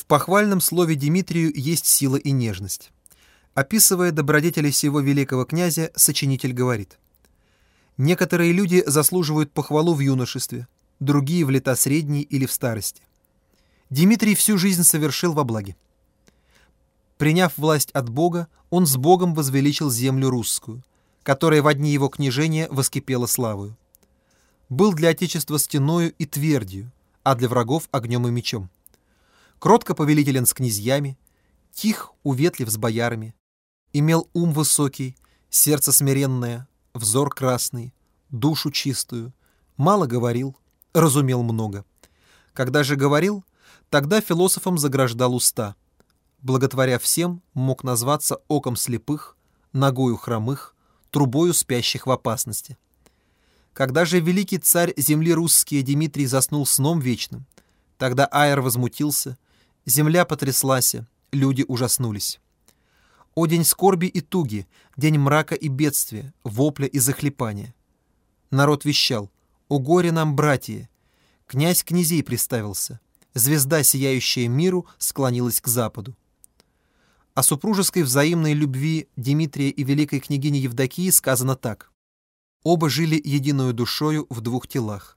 В похвальном слове Дмитрию есть сила и нежность. Описывая добродетели всего великого князя, сочинитель говорит. Некоторые люди заслуживают похвалу в юношестве, другие в лета средней или в старости. Дмитрий всю жизнь совершил во благе. Приняв власть от Бога, он с Богом возвеличил землю русскую, которая в одни его княжения воскипела славою. Был для Отечества стеною и твердью, а для врагов огнем и мечом. Кротко повелителен с князьями, тих, уветлив с боярами, имел ум высокий, сердце смиренное, взор красный, душу чистую, мало говорил, разумел много. Когда же говорил, тогда философом заграждал уста. Благотворя всем, мог назваться оком слепых, ногою хромых, трубою спящих в опасности. Когда же великий царь земли русские Дмитрий заснул сном вечным, тогда Айр возмутился, земля потряслась, люди ужаснулись. О день скорби и туги, день мрака и бедствия, вопля и захлепания. Народ вещал, о горе нам, братья! Князь князей приставился, звезда, сияющая миру, склонилась к западу. О супружеской взаимной любви Дмитрия и великой княгини Евдокии сказано так. Оба жили единую душою в двух телах.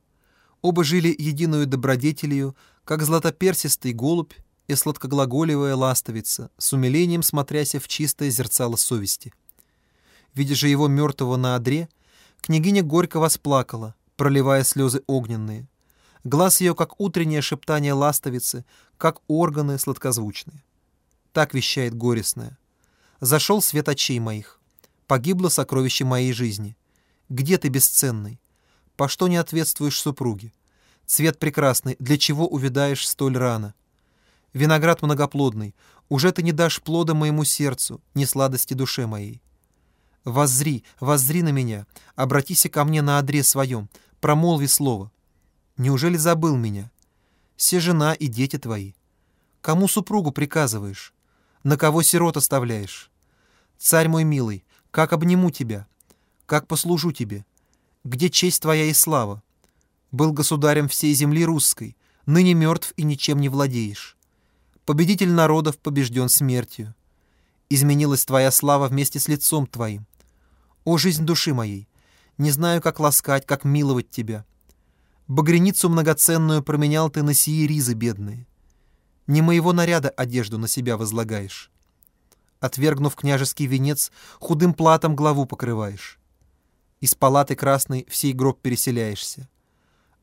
Оба жили единую добродетелью, как златоперсистый голубь и сладкоглаголевая ластовица, с умилением смотряся в чистое зерцало совести. Видя же его мертвого на одре, княгиня горько восплакала, проливая слезы огненные. Глаз ее, как утреннее шептание ластовицы, как органы сладкозвучные. Так вещает горестная. «Зашел свет очей моих. Погибло сокровище моей жизни. Где ты, бесценный? По что не ответствуешь супруге? Цвет прекрасный, для чего увядаешь столь рано? Виноград многоплодный, уже ты не дашь плода моему сердцу, ни сладости душе моей. Воззри, воззри на меня, обратися ко мне на адрес своем, промолви слово. Неужели забыл меня? Все жена и дети твои. Кому супругу приказываешь? На кого сирот оставляешь? Царь мой милый, как обниму тебя, как послужу тебе? Где честь твоя и слава? Был государем всей земли русской, ныне мертв и ничем не владеешь. Победитель народов побежден смертью. Изменилась твоя слава вместе с лицом твоим. О, жизнь души моей! Не знаю, как ласкать, как миловать тебя. Багряницу многоценную променял ты на сии ризы бедные. Не моего наряда одежду на себя возлагаешь. Отвергнув княжеский венец, худым платом главу покрываешь. Из палаты красной в сей гроб переселяешься.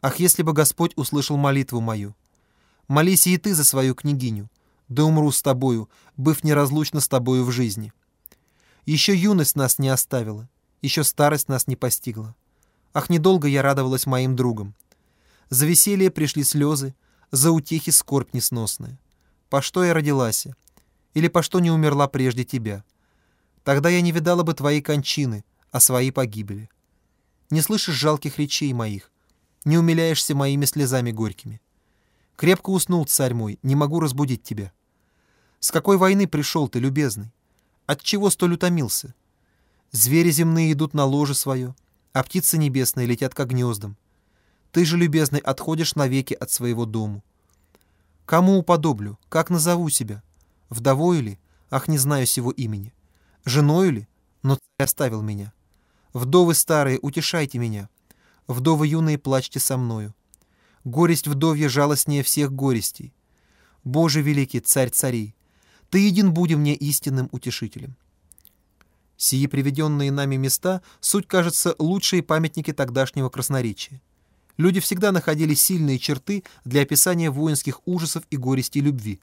Ах, если бы Господь услышал молитву мою! Молись и ты за свою княгиню, да умру с тобою, быв неразлучно с тобою в жизни. Еще юность нас не оставила, еще старость нас не постигла. Ах, недолго я радовалась моим другам. За веселье пришли слезы, за утехи скорбь несносная. По что я родилась? Или по что не умерла прежде тебя? Тогда я не видала бы твоей кончины, а свои погибели. Не слышишь жалких речей моих, не умиляешься моими слезами горькими. Крепко уснул царь мой, не могу разбудить тебя. С какой войны пришел ты, любезный? Отчего столь утомился? Звери земные идут на ложе свое, а птицы небесные летят к гнездам. Ты же, любезный, отходишь навеки от своего дому. Кому уподоблю? Как назову себя? Вдовою ли? Ах, не знаю сего имени. Женою ли? Но царь оставил меня. Вдовы старые, утешайте меня. Вдовы юные, плачьте со мною. Горесть вдовья жалостнее всех горестей. Боже великий, царь царей, Ты един буди мне истинным утешителем. Сии приведенные нами места — суть, кажется, лучшие памятники тогдашнего красноречия. Люди всегда находили сильные черты для описания воинских ужасов и горестей любви.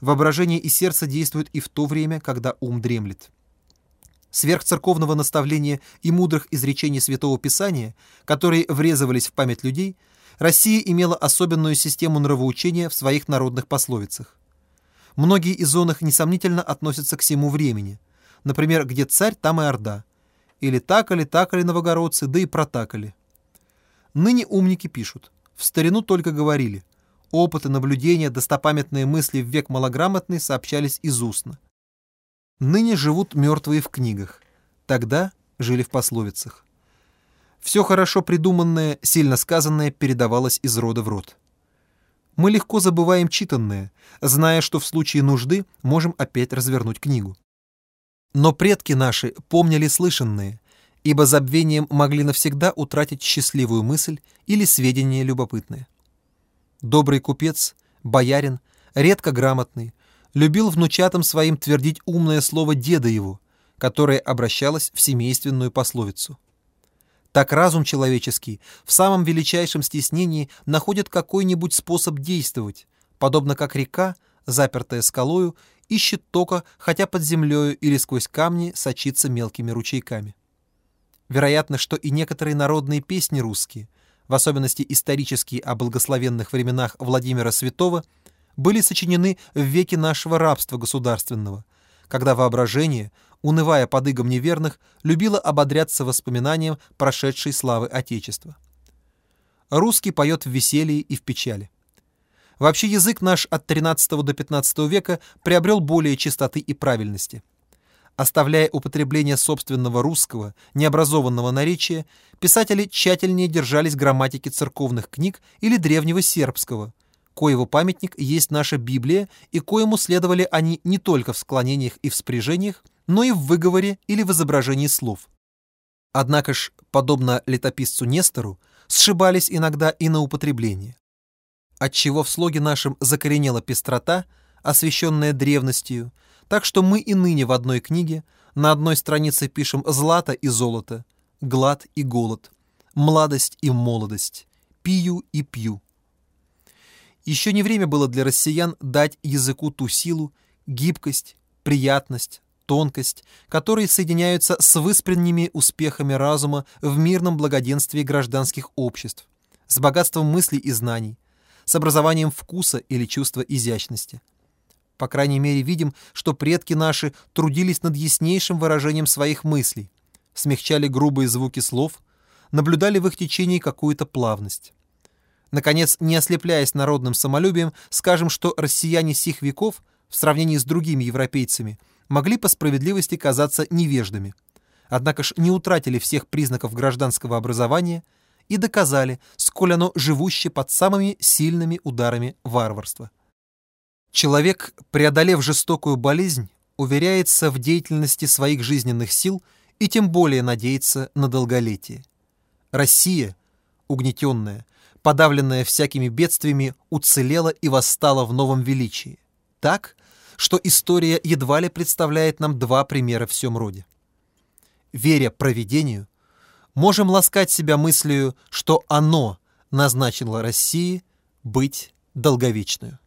Воображение и сердце действуют и в то время, когда ум дремлет. Сверх церковного наставления и мудрых изречений Святого Писания, которые врезывались в память людей — Россия имела особенную систему нравоучения в своих народных пословицах. Многие из он их, несомнительно, относятся к всему времени. Например, где царь, там и орда. Или такали, такали новогородцы, да и протакали. Ныне умники пишут. В старину только говорили. Опыты, наблюдения, достопамятные мысли в век малограмотный сообщались из устно. Ныне живут мертвые в книгах. Тогда жили в пословицах. Все хорошо придуманное, сильно сказанное передавалось из рода в род. мы легко забываем читанное, зная, что в случае нужды можем опять развернуть книгу. Но предки наши помнили слышанное, ибо забвением могли навсегда утратить счастливую мысль или сведения любопытные. Добрый купец, боярин, редко грамотный, любил внучатам своим твердить умное слово деда его, которое обращалось в семейственную пословицу. Так разум человеческий в самом величайшем стеснении находит какой-нибудь способ действовать, подобно как река, запертая скалою, ищет тока, хотя под землею или сквозь камни сочится мелкими ручейками. Вероятно, что и некоторые народные песни русские, в особенности исторические о благословенных временах Владимира Святого, были сочинены в веке нашего рабства государственного, когда воображение, унывая под игом неверных, любило ободряться воспоминанием прошедшей славы Отечества. Русский поет в веселье и в печали. Вообще язык наш от XIII до XV века приобрел более чистоты и правильности. Оставляя употребление собственного русского, необразованного наречия, писатели тщательнее держались грамматики церковных книг или древнего сербского, коего памятник есть наша Библия, и коему следовали они не только в склонениях и в но и в выговоре или в изображении слов. Однако ж, подобно летописцу Нестору, сшибались иногда и на употребление. Отчего в слоге нашем закоренела пестрота, освещенная древностью, так что мы и ныне в одной книге на одной странице пишем «злато» и «золото», «глад» и «голод», «младость» и «молодость», «пию» и «пью». Еще не время было для россиян дать языку ту силу, гибкость, приятность, тонкость, которые соединяются с выспренними успехами разума в мирном благоденствии гражданских обществ, с богатством мыслей и знаний, с образованием вкуса или чувства изящности – по крайней мере, видим, что предки наши трудились над яснейшим выражением своих мыслей, смягчали грубые звуки слов, наблюдали в их течении какую-то плавность. Наконец, не ослепляясь народным самолюбием, скажем, что россияне сих веков, в сравнении с другими европейцами, могли по справедливости казаться невеждами, однако ж не утратили всех признаков гражданского образования и доказали, сколь оно живуще под самыми сильными ударами варварства. Человек, преодолев жестокую болезнь, уверяется в деятельности своих жизненных сил и тем более надеется на долголетие. Россия, угнетенная, подавленная всякими бедствиями, уцелела и восстала в новом величии. Так, что история едва ли представляет нам два примера в всем роде. Веря провидению, можем ласкать себя мыслью, что оно назначило России быть долговечную.